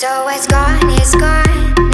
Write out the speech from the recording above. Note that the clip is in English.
So what's gone is gone.